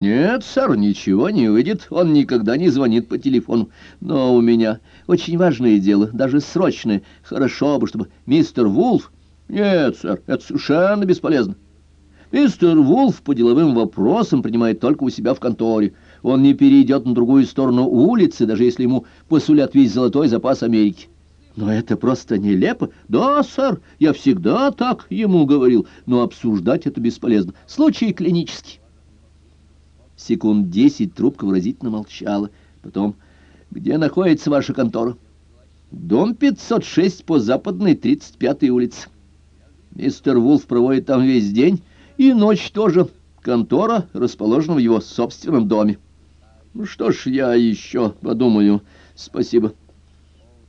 Нет, сэр, ничего не выйдет, он никогда не звонит по телефону. Но у меня очень важное дело, даже срочное. Хорошо бы, чтобы мистер Вулф... Нет, сэр, это совершенно бесполезно. Мистер Вулф по деловым вопросам принимает только у себя в конторе. Он не перейдет на другую сторону улицы, даже если ему посулят весь золотой запас Америки. Но это просто нелепо. Да, сэр, я всегда так ему говорил, но обсуждать это бесполезно. Случай клинический. Секунд десять трубка выразительно молчала. Потом, где находится ваша контора? Дом 506 по западной 35-й улице. Мистер Вулф проводит там весь день и ночь тоже. Контора расположена в его собственном доме. Ну что ж, я еще подумаю. Спасибо.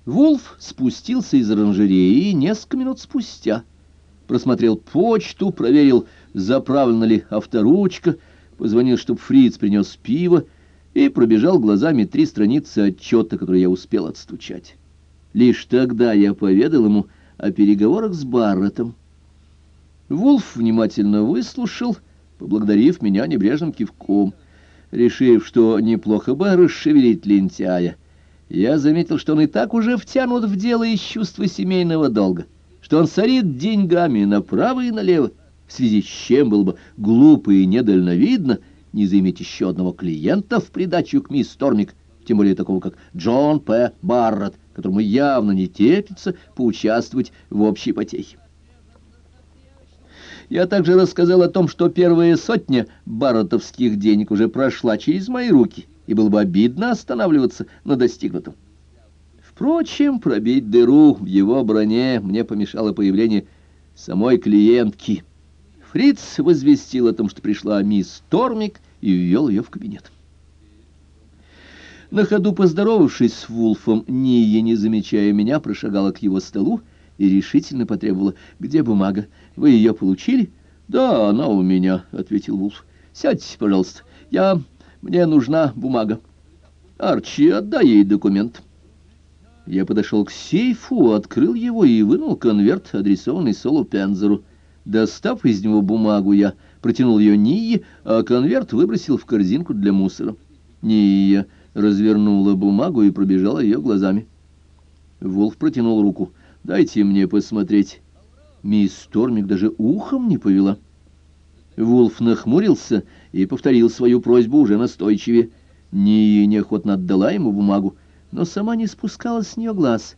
Вулф спустился из оранжереи несколько минут спустя. Просмотрел почту, проверил, заправлена ли авторучка, позвонил, чтобы Фриц принес пиво, и пробежал глазами три страницы отчета, которые я успел отстучать. Лишь тогда я поведал ему о переговорах с Барреттом. Вулф внимательно выслушал, поблагодарив меня небрежным кивком, решив, что неплохо бы расшевелить лентяя. Я заметил, что он и так уже втянут в дело из чувства семейного долга, что он сорит деньгами направо и налево, в связи с чем было бы глупо и недальновидно не заиметь еще одного клиента в придачу к мисс Тормик, тем более такого, как Джон П. Барретт, которому явно не терпится поучаствовать в общей потехе. Я также рассказал о том, что первая сотня барретовских денег уже прошла через мои руки — и было бы обидно останавливаться на достигнутом. Впрочем, пробить дыру в его броне мне помешало появление самой клиентки. Фриц возвестил о том, что пришла мисс Тормик, и ввел ее в кабинет. На ходу поздоровавшись с Вулфом, Ния, не замечая меня, прошагала к его столу и решительно потребовала. «Где бумага? Вы ее получили?» «Да, она у меня», — ответил Вулф. «Сядьте, пожалуйста. Я мне нужна бумага. Арчи, отдай ей документ. Я подошел к сейфу, открыл его и вынул конверт, адресованный Солу Пензеру. Достав из него бумагу, я протянул ее Нии, а конверт выбросил в корзинку для мусора. Ния развернула бумагу и пробежала ее глазами. Волф протянул руку. «Дайте мне посмотреть». Мисс Тормик даже ухом не повела. Вулф нахмурился и повторил свою просьбу уже настойчивее. Ния неохотно отдала ему бумагу, но сама не спускала с нее глаз.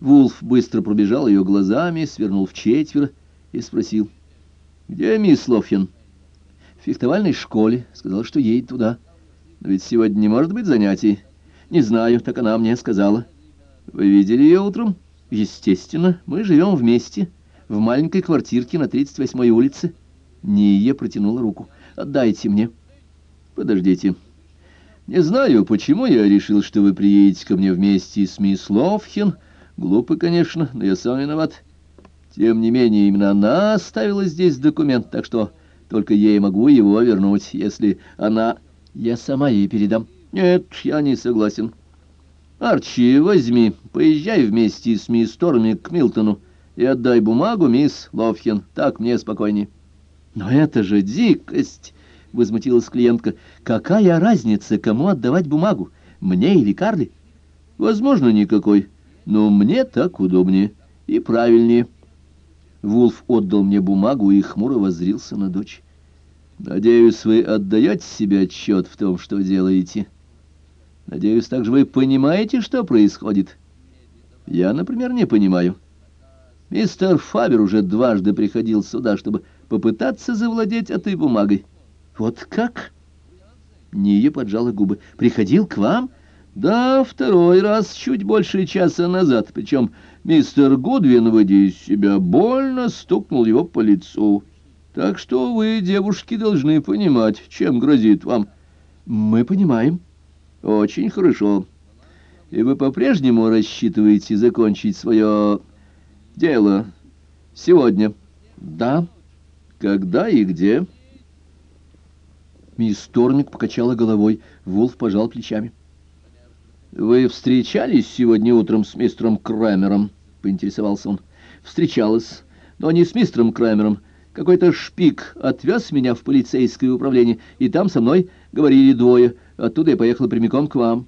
Вулф быстро пробежал ее глазами, свернул в четверо и спросил. «Где мисс Лофьен?» «В фехтовальной школе. Сказала, что едет туда. Но ведь сегодня не может быть занятий. Не знаю, так она мне сказала. Вы видели ее утром?» «Естественно. Мы живем вместе, в маленькой квартирке на 38-й улице». Ния протянула руку. «Отдайте мне». «Подождите. Не знаю, почему я решил, что вы приедете ко мне вместе с мисс Ловхен. Глупо, конечно, но я сам виноват. Тем не менее, именно она оставила здесь документ, так что только ей могу его вернуть, если она... Я сама ей передам». «Нет, я не согласен». «Арчи, возьми, поезжай вместе с мисс Торми к Милтону и отдай бумагу мисс Ловхен, так мне спокойнее». «Но это же дикость!» — возмутилась клиентка. «Какая разница, кому отдавать бумагу, мне или Карли?» «Возможно, никакой, но мне так удобнее и правильнее». Вулф отдал мне бумагу и хмуро воззрился на дочь. «Надеюсь, вы отдаете себе отчет в том, что делаете. Надеюсь, также вы понимаете, что происходит. Я, например, не понимаю». Мистер Фабер уже дважды приходил сюда, чтобы попытаться завладеть этой бумагой. Вот как? Ния поджала губы. Приходил к вам? Да, второй раз, чуть больше часа назад. Причем мистер Гудвин, выйдя из себя, больно стукнул его по лицу. Так что вы, девушки, должны понимать, чем грозит вам. Мы понимаем. Очень хорошо. И вы по-прежнему рассчитываете закончить свое дело сегодня? Да. Когда и где? Мисс Торник покачала головой, Вулф пожал плечами. «Вы встречались сегодня утром с мистером Крэмером?» — поинтересовался он. «Встречалась, но не с мистером Крэмером. Какой-то шпик отвез меня в полицейское управление, и там со мной говорили двое. Оттуда я поехала прямиком к вам».